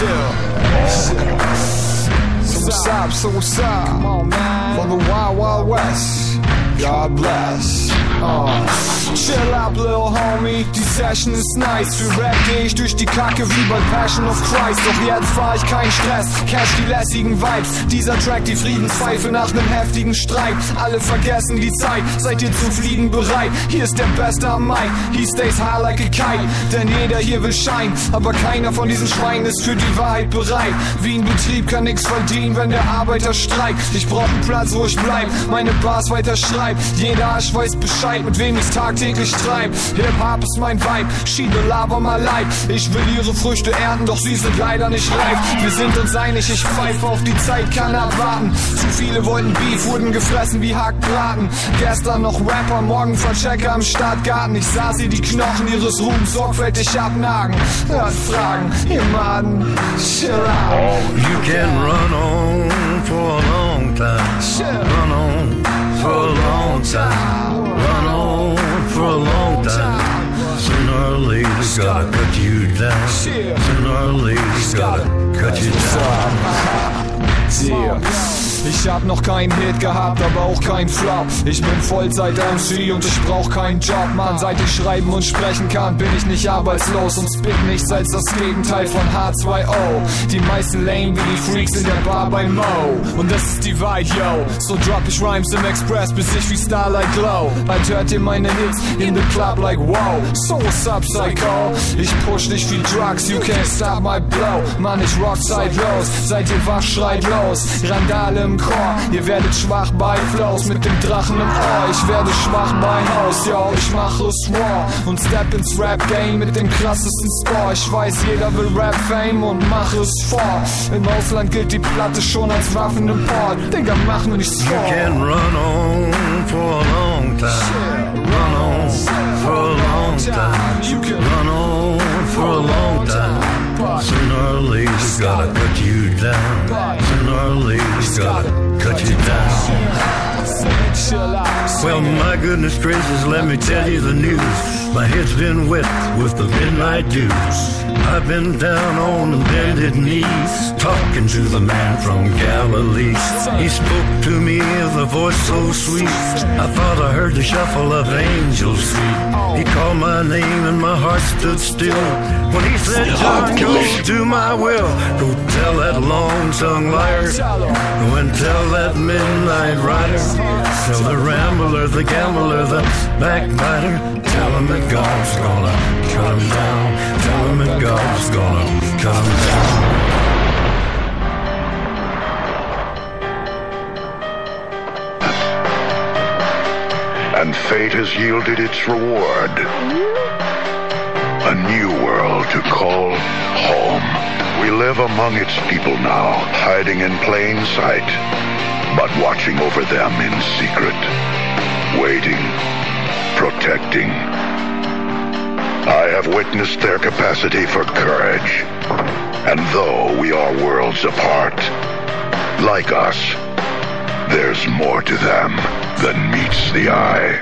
chill. sad, so Come on, man. From the wild, wild west. God bless. us. Chill up, little homie, die Session ist nice. Für Rap geh ich durch die Kacke wie bei Passion of Christ. Doch jetzt fahr ich keinen Stress, cash die lässigen Vibes. Dieser Track die Friedenspfeife nach nem heftigen Streit. Alle vergessen die Zeit, seid ihr zum Fliegen bereit? Hier ist der Beste am Mic, he stays high like a kite. Denn jeder hier will Schein, aber keiner von diesen Schweinen ist für die Wahrheit bereit. Wie ein Betrieb kann nix verdienen, wenn der Arbeiter streikt. Ich brauch einen Platz, wo ich bleib, meine Bars weiter schreib. Jeder Arsch weiß Bescheid, mit wem ich's tagtäglich treib. Hip-Hop ist mein Vibe, schiebe Lava mal leid. Ich will ihre Früchte ernten, doch sie sind leider nicht reif. Wir sind uns einig, ich pfeife auf die Zeit, kann abwarten. Zu viele wollten Beef, wurden gefressen wie Hackbraten. Gestern noch Rapper, morgen Verchecker im Stadtgarten. Ich sah sie die Knochen ihres Ruhms sorgfältig abnagen. Hört Fragen, ihr Maden, chill out. You can run on for a long time. Chill. Later, gotta cut you down. Sooner or later, gotta cut you down. Yeah. Ich hab noch keinen Hit gehabt, aber auch keinen Flop. Ich bin Vollzeit-MC und ich brauch keinen Job, Mann. Seit ich schreiben und sprechen kann, bin ich nicht arbeitslos und spit nichts als das Gegenteil von H2O. Die meisten lame wie die Freaks in der Bar bei Mo. Und das ist die Wahrheit, yo. So drop ich Rhymes im Express, bis ich wie Starlight glow. Bald hört ihr meine Hits in the club like wow. So what's up, Psycho? Ich push nicht viel Drugs, you can't stop my blow. Mann, ich rock sidelos. Seid ihr wach, schreit los. Randale im Chor, ihr werdet schwach bei Flows mit dem Drachen im Ohr. Ich werde schwach bei Haus, yo, ich mache es raw und step ins Rap-Game mit dem krassesten Score. Ich weiß, jeder will Rap-Fame und mach es vor. Im Ausland gilt die Platte schon als Waffenimport. Digga, mach nur nicht You can run on for a long time. Run on for a long time. You can Run on for a long time. Sooner or later, gotta cut you you down. Got cut you down. Well, my goodness gracious, let me tell you the news. My head's been wet with the midnight dews. I've been down on the bended knees, talking to the man from Galilee. He spoke to me with a voice so sweet. I thought I heard the shuffle of angels sweet. He called my name and my heart stood still. When he said, John, go do my will. Go tell that long-tongued liar. Go and tell that midnight rider. Tell the rambler, the gambler, the backbiter. Tell him that God's gonna cut him down. Tell him that God's gonna cut him down. and fate has yielded its reward. A new world to call home. We live among its people now, hiding in plain sight, but watching over them in secret, waiting, protecting. I have witnessed their capacity for courage, and though we are worlds apart, like us, there's more to them than meets the eye.